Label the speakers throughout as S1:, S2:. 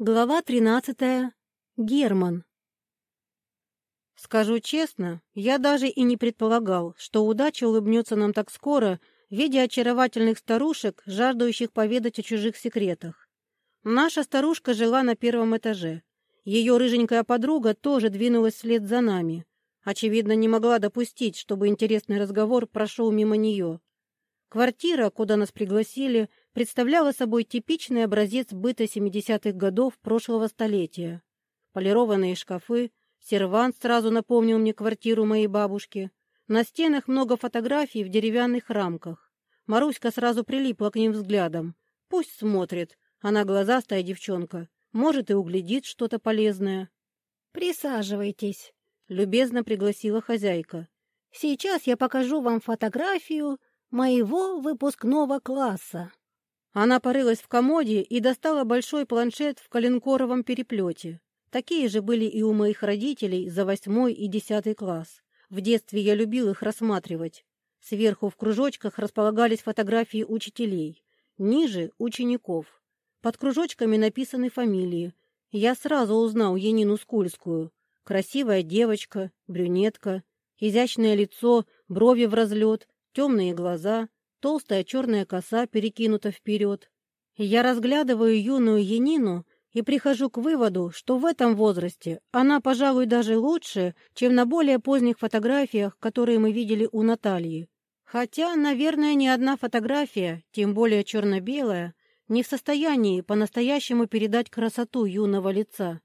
S1: Глава тринадцатая. Герман. Скажу честно, я даже и не предполагал, что удача улыбнется нам так скоро, видя очаровательных старушек, жаждущих поведать о чужих секретах. Наша старушка жила на первом этаже. Ее рыженькая подруга тоже двинулась вслед за нами. Очевидно, не могла допустить, чтобы интересный разговор прошел мимо нее. Квартира, куда нас пригласили, представляла собой типичный образец быта 70-х годов прошлого столетия. Полированные шкафы, сервант сразу напомнил мне квартиру моей бабушки. На стенах много фотографий в деревянных рамках. Маруська сразу прилипла к ним взглядом. Пусть смотрит, она глазастая девчонка, может и углядит что-то полезное.
S2: «Присаживайтесь», —
S1: любезно пригласила хозяйка.
S2: «Сейчас я покажу вам фотографию моего выпускного класса».
S1: Она порылась в комоде и достала большой планшет в коленкоровом переплете. Такие же были и у моих родителей за восьмой и десятый класс. В детстве я любил их рассматривать. Сверху в кружочках располагались фотографии учителей, ниже — учеников. Под кружочками написаны фамилии. Я сразу узнал Янину Скульскую. Красивая девочка, брюнетка, изящное лицо, брови в разлет, темные глаза, толстая черная коса перекинута вперед. Я разглядываю юную Янину и прихожу к выводу, что в этом возрасте она, пожалуй, даже лучше, чем на более поздних фотографиях, которые мы видели у Натальи. Хотя, наверное, ни одна фотография, тем более черно-белая, не в состоянии по-настоящему передать красоту юного лица.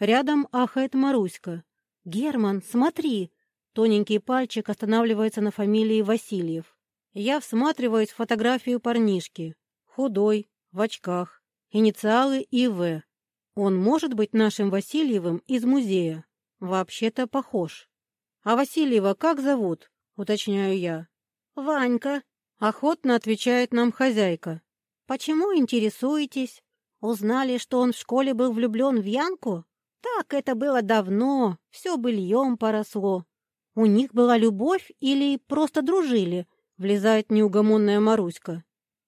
S1: Рядом ахает Маруська. «Герман, смотри!» Тоненький пальчик останавливается на фамилии Васильев. Я всматриваюсь в фотографию парнишки. Худой, в очках. Инициалы ИВ. Он может быть нашим Васильевым из музея. Вообще-то похож. А Васильева как зовут? Уточняю я.
S2: Ванька.
S1: Охотно отвечает нам хозяйка.
S2: Почему интересуетесь? Узнали, что он в школе был влюблен в Янку? Так это было давно, все быльем поросло. У них была любовь или просто дружили? Влезает неугомонная Маруська.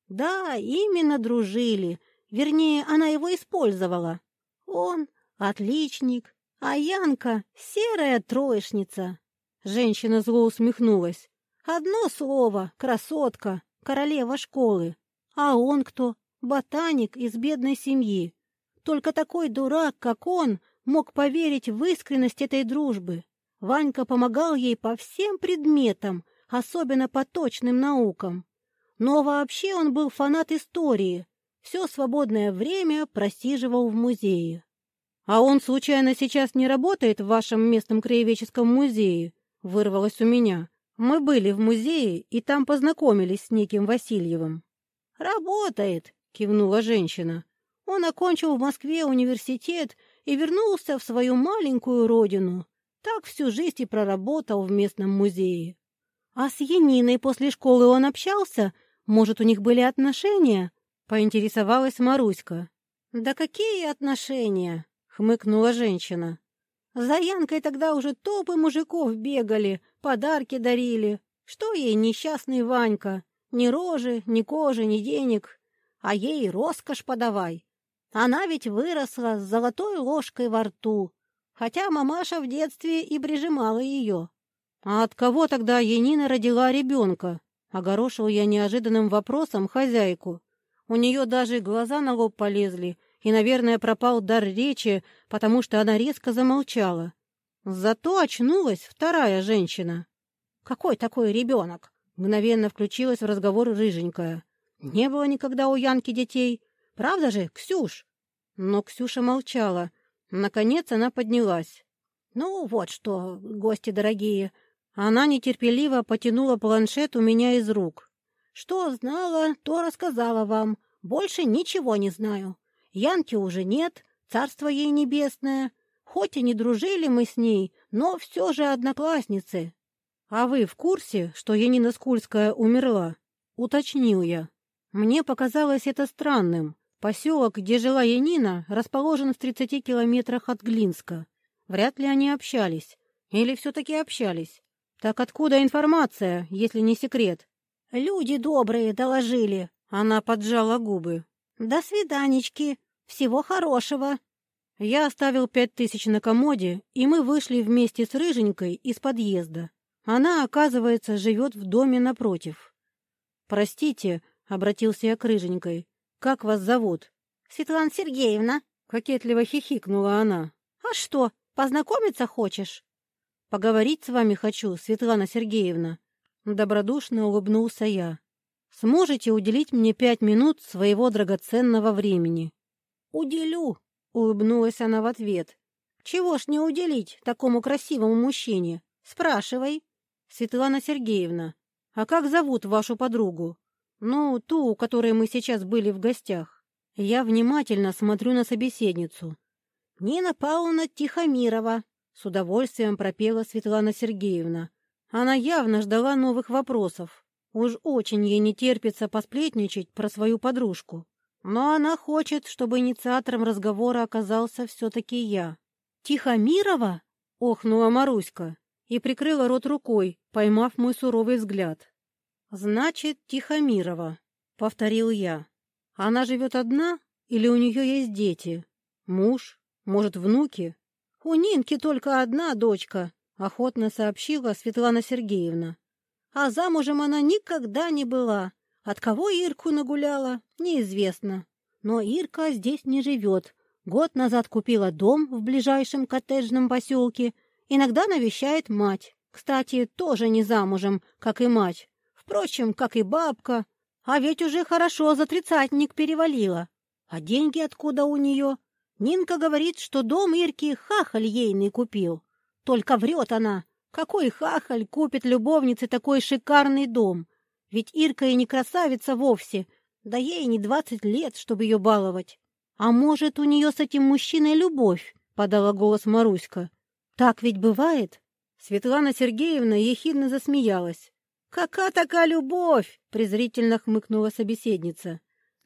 S2: Да, именно дружили. Вернее, она его использовала. Он отличник, а Янка — серая троечница.
S1: Женщина зло усмехнулась.
S2: Одно слово — красотка, королева школы. А он кто? Ботаник из бедной семьи. Только такой дурак, как он, мог поверить в искренность этой дружбы. Ванька помогал ей по всем предметам, особенно по точным наукам. Но вообще он был фанат истории, все свободное время просиживал в музее.
S1: «А он, случайно, сейчас не работает в вашем местном краеведческом музее?» — вырвалось у меня. «Мы были в музее и там познакомились с неким Васильевым».
S2: «Работает», — кивнула женщина. «Он окончил в Москве университет и вернулся в свою маленькую родину. Так всю жизнь и проработал в местном музее. «А с Яниной после школы он общался? Может, у них были отношения?» — поинтересовалась Маруська. «Да какие отношения?» — хмыкнула женщина. «За Янкой тогда уже топы мужиков бегали, подарки дарили. Что ей несчастный Ванька? Ни рожи, ни кожи, ни денег. А ей роскошь подавай. Она ведь выросла с золотой ложкой во рту, хотя мамаша в детстве и прижимала ее.
S1: «А от кого тогда Янина родила ребенка?» — огорошил я неожиданным вопросом хозяйку. У нее даже глаза на лоб полезли, и, наверное, пропал дар речи, потому что она резко замолчала. Зато очнулась вторая женщина.
S2: «Какой такой ребенок?» — мгновенно включилась в разговор рыженькая. «Не было никогда у Янки детей. Правда же, Ксюш?»
S1: Но Ксюша молчала. Наконец она поднялась.
S2: «Ну вот что, гости дорогие,
S1: она нетерпеливо потянула планшет у меня из рук.
S2: «Что знала, то рассказала вам. Больше ничего не знаю. Янки уже нет, царство ей небесное. Хоть и не дружили мы с ней, но все же одноклассницы».
S1: «А вы в курсе, что Янина Скульская умерла?» — уточнил я. Мне показалось это странным. Поселок, где жила Янина, расположен в 30 километрах от Глинска. Вряд ли они общались. Или все-таки общались. «Так откуда информация, если не секрет?»
S2: «Люди добрые доложили».
S1: Она поджала губы.
S2: «До свиданечки. Всего хорошего!»
S1: Я оставил пять тысяч на комоде, и мы вышли вместе с Рыженькой из подъезда. Она, оказывается, живет в доме напротив. «Простите», — обратился я к Рыженькой, — «как вас зовут?»
S2: «Светлана Сергеевна», —
S1: кокетливо хихикнула она.
S2: «А что, познакомиться хочешь?»
S1: «Поговорить с вами хочу, Светлана Сергеевна», — добродушно улыбнулся я. «Сможете уделить мне пять минут своего драгоценного времени?»
S2: «Уделю», —
S1: улыбнулась она в ответ.
S2: «Чего ж не уделить такому красивому мужчине? Спрашивай».
S1: «Светлана Сергеевна, а как зовут вашу подругу? Ну, ту, у которой мы сейчас были в гостях». Я внимательно смотрю на собеседницу.
S2: «Нина Павловна Тихомирова», —
S1: с удовольствием пропела Светлана Сергеевна. Она явно ждала новых вопросов. Уж очень ей не терпится посплетничать про свою подружку. Но она хочет, чтобы инициатором разговора оказался все-таки я.
S2: «Тихомирова?»
S1: — охнула Маруська и прикрыла рот рукой, поймав мой суровый взгляд. «Значит, Тихомирова», — повторил я. «Она живет одна или у нее есть дети? Муж? Может, внуки?»
S2: «У Нинки только одна дочка», —
S1: охотно сообщила Светлана Сергеевна.
S2: «А замужем она никогда не была. От кого Ирку нагуляла, неизвестно. Но Ирка здесь не живет. Год назад купила дом в ближайшем коттеджном поселке Иногда навещает мать. Кстати, тоже не замужем, как и мать. Впрочем, как и бабка. А ведь уже хорошо за тридцатник перевалила. А деньги откуда у нее? Нинка говорит, что дом Ирки хахаль ейный купил. Только врет она. Какой хахаль купит любовнице такой шикарный дом? Ведь Ирка и не красавица вовсе. Да ей не двадцать лет, чтобы ее баловать. А может, у нее с этим мужчиной любовь? — подала голос Маруська. Так ведь бывает?
S1: Светлана Сергеевна ехидно засмеялась.
S2: «Какая такая любовь?» — презрительно хмыкнула собеседница.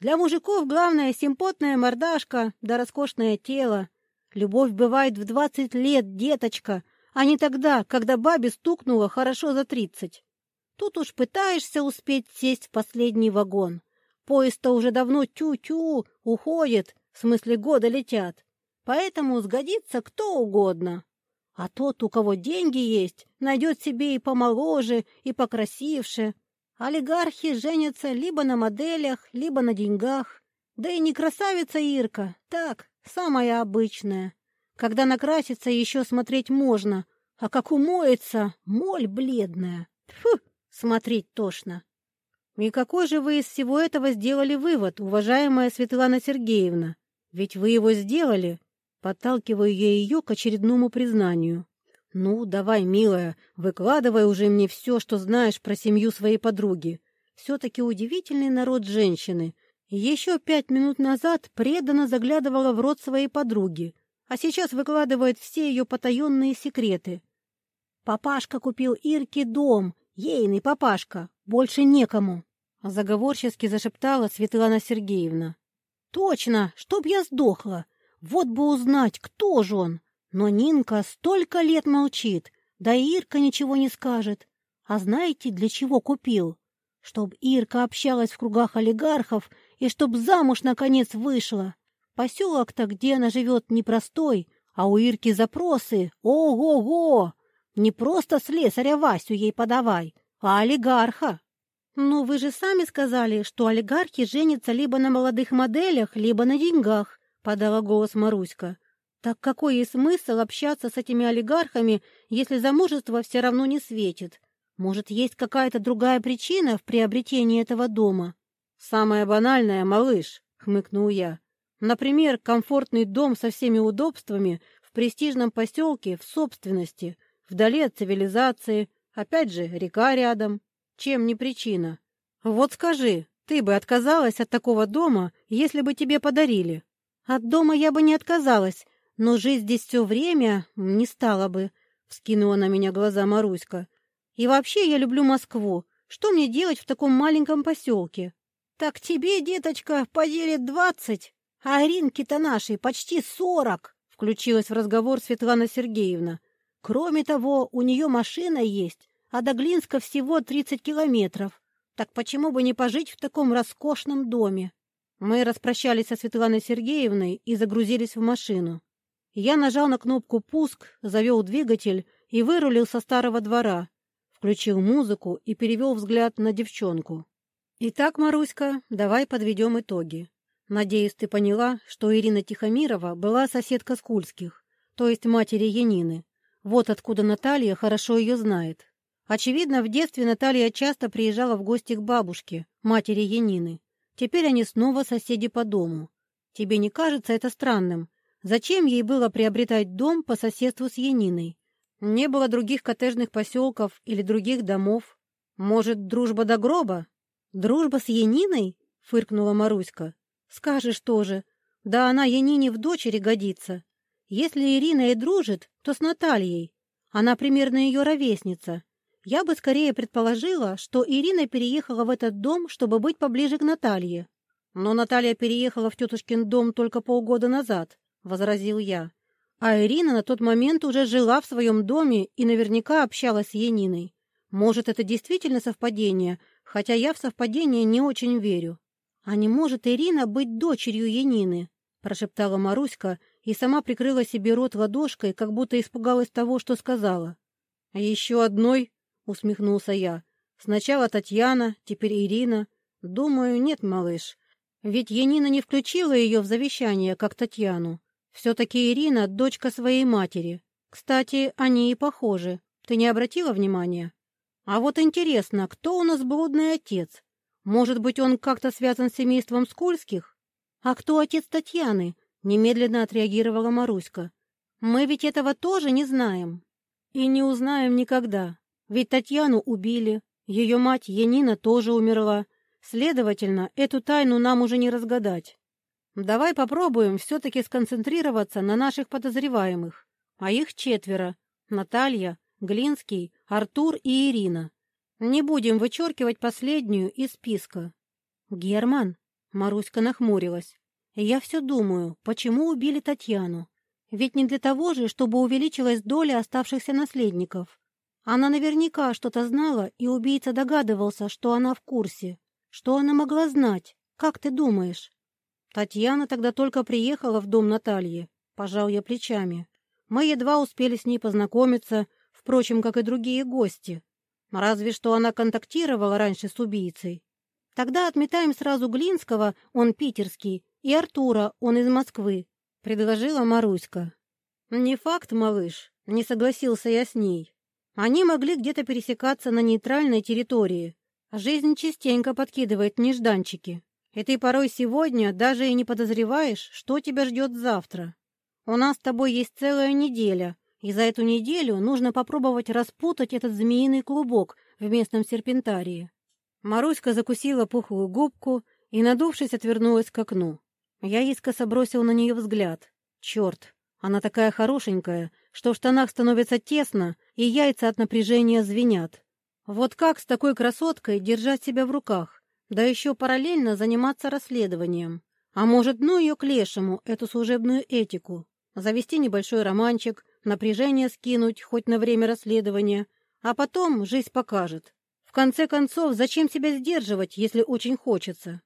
S2: «Для мужиков главное симпотная мордашка да роскошное тело. Любовь бывает в двадцать лет, деточка, а не тогда, когда бабе стукнуло хорошо за тридцать. Тут уж пытаешься успеть сесть в последний вагон. Поезд-то уже давно тю-тю уходит, в смысле года летят. Поэтому сгодится кто угодно. А тот, у кого деньги есть, найдет себе и помоложе, и покрасивше. Олигархи женятся либо на моделях, либо на деньгах. Да и не красавица Ирка, так, самая обычная. Когда накрасится, еще смотреть можно, а как умоется, моль бледная. Фу, смотреть тошно.
S1: И какой же вы из всего этого сделали вывод, уважаемая Светлана Сергеевна? Ведь вы его сделали, Подталкиваю ее к очередному признанию. «Ну, давай, милая, выкладывай уже мне все, что знаешь про семью своей подруги. Все-таки удивительный народ женщины. Еще пять минут назад преданно заглядывала в рот своей подруги, а сейчас выкладывает все ее потаенные секреты.
S2: «Папашка купил Ирке дом, ейный папашка, больше некому», —
S1: заговорчески зашептала Светлана Сергеевна.
S2: «Точно, чтоб я сдохла. Вот бы узнать, кто же он. Но Нинка столько лет молчит, да и Ирка ничего не скажет. А знаете, для чего купил? Чтоб Ирка общалась в кругах олигархов и чтоб замуж наконец вышла. Поселок-то, где она живет, непростой, а у Ирки запросы ого-го! Не просто слесаря Васю ей подавай, а олигарха. Ну, вы же сами сказали, что олигархи женятся либо на молодых моделях, либо на деньгах подала голос Маруська. Так какой есть смысл общаться с этими олигархами, если замужество все равно не светит? Может, есть какая-то другая причина в приобретении этого дома?
S1: Самое банальное, малыш, хмыкнул я. Например, комфортный дом со всеми удобствами в престижном поселке в собственности, вдали от цивилизации, опять же, река рядом. Чем не причина? Вот скажи, ты бы отказалась от такого дома, если бы тебе подарили?
S2: От дома я бы не отказалась, но жить здесь все время не стала бы, — вскинула на меня глаза Маруська. И вообще я люблю Москву. Что мне делать в таком маленьком поселке? Так тебе, деточка, поделит двадцать, а Аринке-то нашей почти сорок, — включилась в разговор Светлана Сергеевна. Кроме того, у нее машина есть, а до Глинска всего тридцать километров. Так почему бы не пожить в таком роскошном доме?
S1: Мы распрощались со Светланой Сергеевной и загрузились в машину. Я нажал на кнопку «Пуск», завел двигатель и вырулил со старого двора, включил музыку и перевел взгляд на девчонку. «Итак, Маруська, давай подведем итоги. Надеюсь, ты поняла, что Ирина Тихомирова была соседка Скульских, то есть матери Янины. Вот откуда Наталья хорошо ее знает. Очевидно, в детстве Наталья часто приезжала в гости к бабушке, матери Янины. Теперь они снова соседи по дому. Тебе не кажется это странным? Зачем ей было приобретать дом по соседству с Яниной? Не было других коттеджных поселков или других домов. Может, дружба до гроба? Дружба с Яниной? Фыркнула Маруська. Скажешь тоже. Да она Янине в дочери годится. Если Ирина и дружит, то с Натальей. Она примерно ее ровесница. Я бы скорее предположила, что Ирина переехала в этот дом, чтобы быть поближе к Наталье. Но Наталья переехала в тетушкин дом только полгода назад, — возразил я. А Ирина на тот момент уже жила в своем доме и наверняка общалась с Яниной. Может, это действительно совпадение, хотя я в совпадение не очень верю. А не может Ирина быть дочерью Янины? прошептала Маруська и сама прикрыла себе рот ладошкой, как будто испугалась того, что сказала. А еще одной — усмехнулся я. «Сначала Татьяна, теперь Ирина. Думаю, нет, малыш. Ведь Янина не включила ее в завещание, как Татьяну. Все-таки Ирина — дочка своей матери. Кстати, они и похожи. Ты не обратила внимания? А вот интересно, кто у нас блудный отец? Может быть, он как-то связан с семейством Скульских? А кто отец Татьяны?» Немедленно отреагировала Маруська. «Мы ведь этого тоже не знаем. И не узнаем никогда. Ведь Татьяну убили, ее мать Янина тоже умерла. Следовательно, эту тайну нам уже не разгадать. Давай попробуем все-таки сконцентрироваться на наших подозреваемых. А их четверо. Наталья, Глинский, Артур и Ирина. Не будем вычеркивать последнюю из списка. Герман, Маруська нахмурилась. Я все думаю, почему убили Татьяну? Ведь не для того же, чтобы увеличилась доля оставшихся наследников. Она наверняка что-то знала, и убийца догадывался, что она в курсе. Что она могла знать? Как ты думаешь? Татьяна тогда только приехала в дом Натальи. Пожал я плечами. Мы едва успели с ней познакомиться, впрочем, как и другие гости. Разве что она контактировала раньше с убийцей. Тогда отметаем сразу Глинского, он питерский, и Артура, он из Москвы, — предложила Маруська. Не факт, малыш, не согласился я с ней. Они могли где-то пересекаться на нейтральной территории. Жизнь частенько подкидывает нежданчики. И ты порой сегодня даже и не подозреваешь, что тебя ждет завтра. У нас с тобой есть целая неделя, и за эту неделю нужно попробовать распутать этот змеиный клубок в местном серпентарии. Маруська закусила пухлую губку и, надувшись, отвернулась к окну. Я искоса бросил на нее взгляд. Черт, она такая хорошенькая, что в штанах становится тесно, и яйца от напряжения звенят. Вот как с такой красоткой держать себя в руках, да еще параллельно заниматься расследованием? А может, ну ее к лешему, эту служебную этику? Завести небольшой романчик, напряжение скинуть хоть на время расследования, а потом жизнь покажет. В конце концов, зачем себя сдерживать, если очень хочется?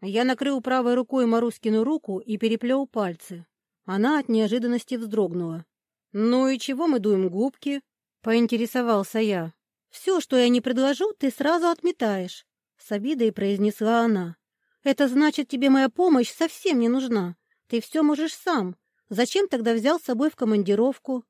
S1: Я накрыл правой рукой Маруськину руку и переплел пальцы. Она от неожиданности вздрогнула. «Ну и чего мы дуем губки?» — поинтересовался я. «Все, что я не предложу, ты сразу отметаешь», — с обидой произнесла она. «Это значит, тебе моя помощь совсем не нужна. Ты все можешь сам. Зачем тогда взял с собой в командировку?»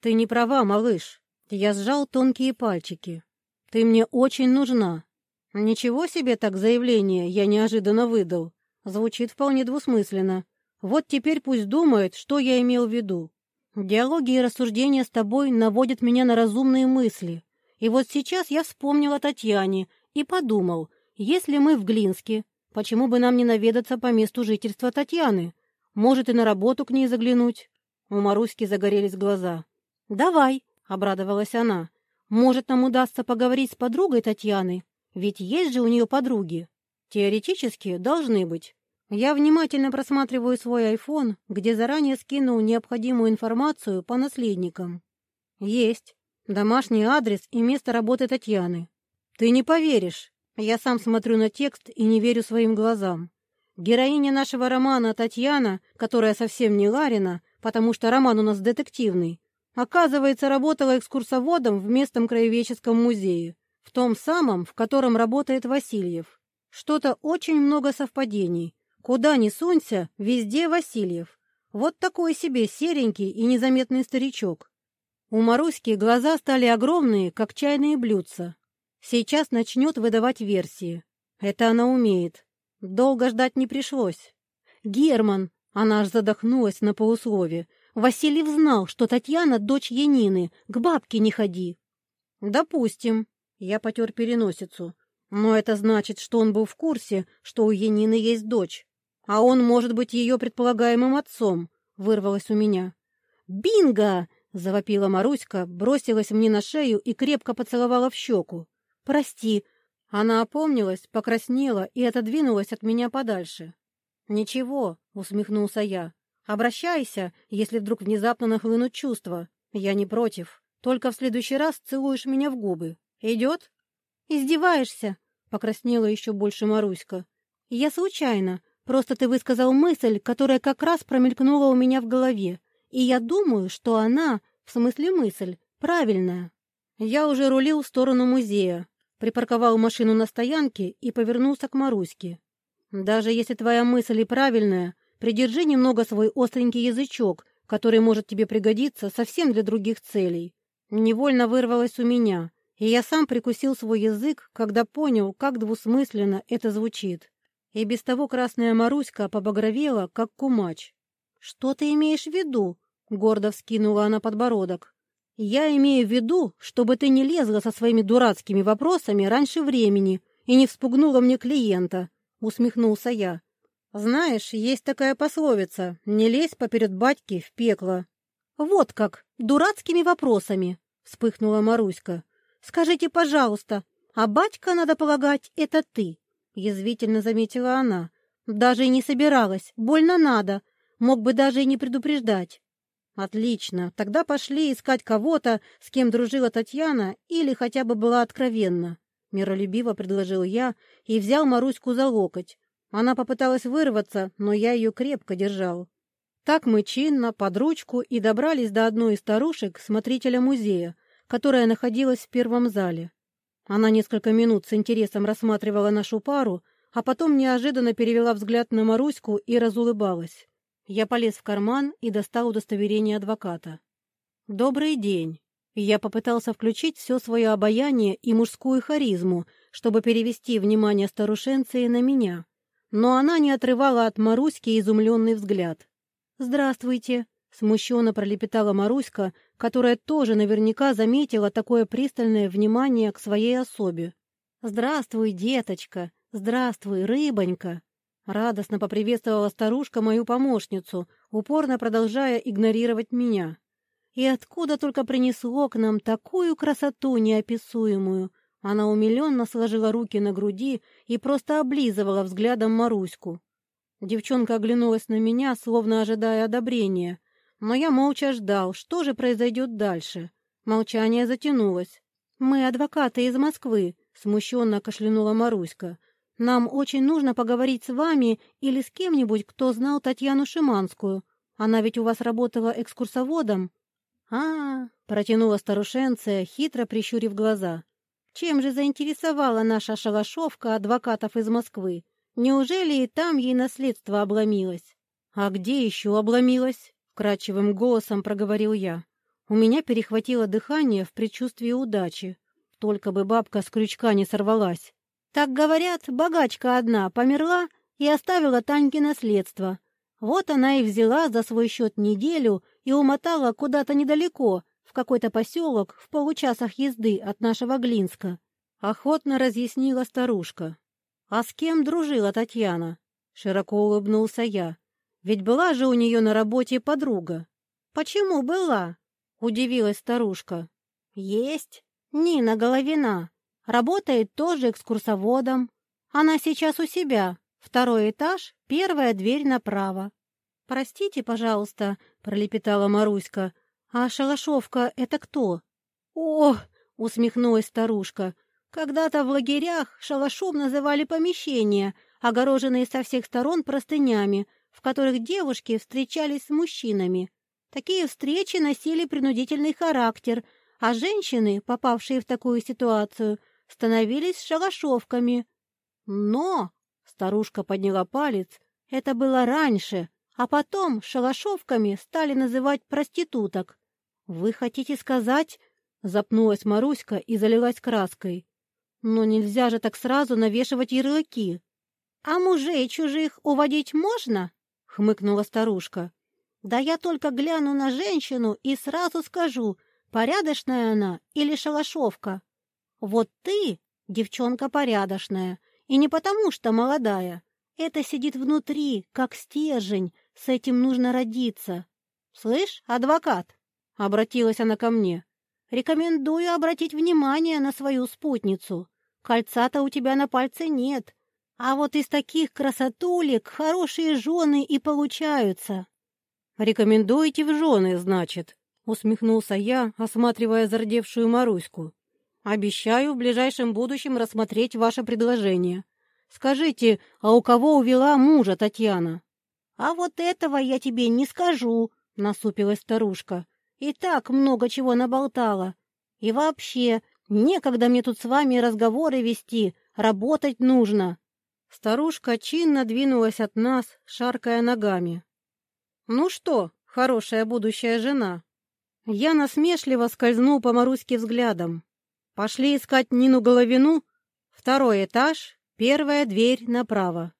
S1: «Ты не права, малыш». Я сжал тонкие пальчики. «Ты мне очень нужна». «Ничего себе так заявление я неожиданно выдал. Звучит вполне двусмысленно. Вот теперь пусть думает, что я имел в виду. Диалоги и рассуждения с тобой наводят меня на разумные мысли. И вот сейчас я вспомнил о Татьяне и подумал, если мы в Глинске, почему бы нам не наведаться по месту жительства Татьяны? Может, и на работу к ней заглянуть?» У Маруськи загорелись глаза. «Давай», — обрадовалась она. «Может, нам удастся поговорить с подругой Татьяны? Ведь есть же у нее подруги. Теоретически должны быть. Я внимательно просматриваю свой iPhone, где заранее скинул необходимую информацию по наследникам. Есть. Домашний адрес и место работы Татьяны. Ты не поверишь. Я сам смотрю на текст и не верю своим глазам. Героиня нашего романа Татьяна, которая совсем не Ларина, потому что роман у нас детективный, оказывается, работала экскурсоводом в местном краеведческом музее, в том самом, в котором работает Васильев. Что-то очень много совпадений. Куда ни сунься, везде Васильев. Вот такой себе серенький и незаметный старичок. У Маруськи глаза стали огромные, как чайные блюдца. Сейчас начнет выдавать версии. Это она умеет. Долго ждать не пришлось. Герман, она аж задохнулась на полуслове. Васильев знал, что Татьяна — дочь Янины, к бабке не ходи. Допустим. Я потер переносицу. Но это значит, что он был в курсе, что у Янины есть дочь. А он может быть ее предполагаемым отцом, вырвалось у меня. «Бинго!» — завопила Маруська, бросилась мне на шею и крепко поцеловала в щеку. «Прости!» Она опомнилась, покраснела и отодвинулась от меня подальше. «Ничего», — усмехнулся я. «Обращайся, если вдруг внезапно нахлынут чувства. Я не против. Только в следующий раз целуешь меня в губы. Идет?» «Издеваешься?» — покраснела еще больше Маруська. «Я случайно. Просто ты высказал мысль, которая как раз промелькнула у меня в голове. И я думаю, что она, в смысле мысль, правильная». Я уже рулил в сторону музея, припарковал машину на стоянке и повернулся к Маруське. «Даже если твоя мысль и правильная, придержи немного свой остренький язычок, который может тебе пригодиться совсем для других целей». Невольно вырвалось у меня, и я сам прикусил свой язык, когда понял, как двусмысленно это звучит. И без того красная Маруська побагровела, как кумач. «Что ты имеешь в виду?» — гордо вскинула она подбородок. «Я имею в виду, чтобы ты не лезла со своими дурацкими вопросами раньше времени и не вспугнула мне клиента», — усмехнулся я. «Знаешь, есть такая пословица «не лезь поперед батьки в пекло». «Вот как, дурацкими вопросами», — вспыхнула Маруська. «Скажите, пожалуйста, а батька, надо полагать, это ты?» — язвительно заметила она. «Даже и не собиралась, больно надо, мог бы даже и не предупреждать». Отлично, тогда пошли искать кого-то, с кем дружила Татьяна или хотя бы была откровенна. Миролюбиво предложил я и взял Маруську за локоть. Она попыталась вырваться, но я ее крепко держал. Так мы чинно, под ручку и добрались до одной из старушек, смотрителя музея, которая находилась в первом зале. Она несколько минут с интересом рассматривала нашу пару, а потом неожиданно перевела взгляд на Маруську и разулыбалась. Я полез в карман и достал удостоверение адвоката. «Добрый день!» Я попытался включить все свое обаяние и мужскую харизму, чтобы перевести внимание старушенции на меня. Но она не отрывала от Маруськи изумленный взгляд. «Здравствуйте!» — смущенно пролепетала Маруська, которая тоже наверняка заметила такое пристальное внимание к своей особе. «Здравствуй, деточка! Здравствуй, рыбонька!» Радостно поприветствовала старушка мою помощницу, упорно продолжая игнорировать меня. И откуда только принесло к нам такую красоту неописуемую? Она умиленно сложила руки на груди и просто облизывала взглядом Маруську. Девчонка оглянулась на меня, словно ожидая одобрения, но я молча ждал, что же произойдет дальше. Молчание затянулось. «Мы адвокаты из Москвы», — смущенно кашлянула Маруська. Нам очень нужно поговорить с вами или с кем-нибудь, кто знал Татьяну Шиманскую. Она ведь у вас работала экскурсоводом». А, -а, -а протянула старушенция, хитро прищурив глаза. «Чем же заинтересовала наша шалашовка адвокатов из Москвы? Неужели и там ей наследство обломилось?» «А где еще обломилось?» — вкрадчивым голосом проговорил я. У меня перехватило дыхание в предчувствии удачи. Только бы бабка с крючка не сорвалась. Так говорят, богачка одна померла и оставила Таньке наследство. Вот она и взяла за свой счет неделю и умотала куда-то недалеко, в какой-то поселок в получасах езды от нашего Глинска. Охотно разъяснила старушка. «А с кем дружила Татьяна?» Широко улыбнулся я. «Ведь была же у нее на работе подруга». «Почему была?» Удивилась старушка. «Есть. Нина Головина. Работает тоже экскурсоводом. Она сейчас у себя. Второй этаж, первая дверь направо. «Простите, пожалуйста», — пролепетала Маруська. «А шалашовка — это кто?» «О!» — усмехнулась старушка. «Когда-то в лагерях шалашом называли помещение, огороженные со всех сторон простынями, в которых девушки встречались с мужчинами. Такие встречи носили принудительный характер, а женщины, попавшие в такую ситуацию, становились шалашовками. Но, старушка подняла палец, это было раньше, а потом шалашовками стали называть проституток. «Вы хотите сказать...» — запнулась Маруська и залилась краской. «Но нельзя же так сразу навешивать ярлыки». «А мужей чужих уводить можно?» — хмыкнула старушка. «Да я только гляну на женщину и сразу скажу, порядочная она или шалашовка. Вот ты, девчонка порядочная, и не потому что молодая. Это сидит внутри, как стержень, с этим нужно родиться. Слышь, адвокат?» — обратилась она ко мне. «Рекомендую обратить внимание на свою спутницу. Кольца-то у тебя на пальце нет, а вот из таких красотулек хорошие жены и получаются».
S2: «Рекомендуете в жены, значит?» — усмехнулся я, осматривая зардевшую Маруську. «Обещаю в ближайшем будущем рассмотреть ваше предложение. Скажите, а у кого увела мужа Татьяна?»
S1: «А вот этого я тебе не скажу», — насупилась старушка. «И так много чего наболтала. И вообще, некогда мне тут с вами разговоры вести, работать нужно».
S2: Старушка чинно двинулась от нас, шаркая ногами. «Ну что, хорошая будущая жена?» Я насмешливо скользнул по Маруське взглядом. «Пошли искать Нину Головину. Второй этаж, первая дверь направо».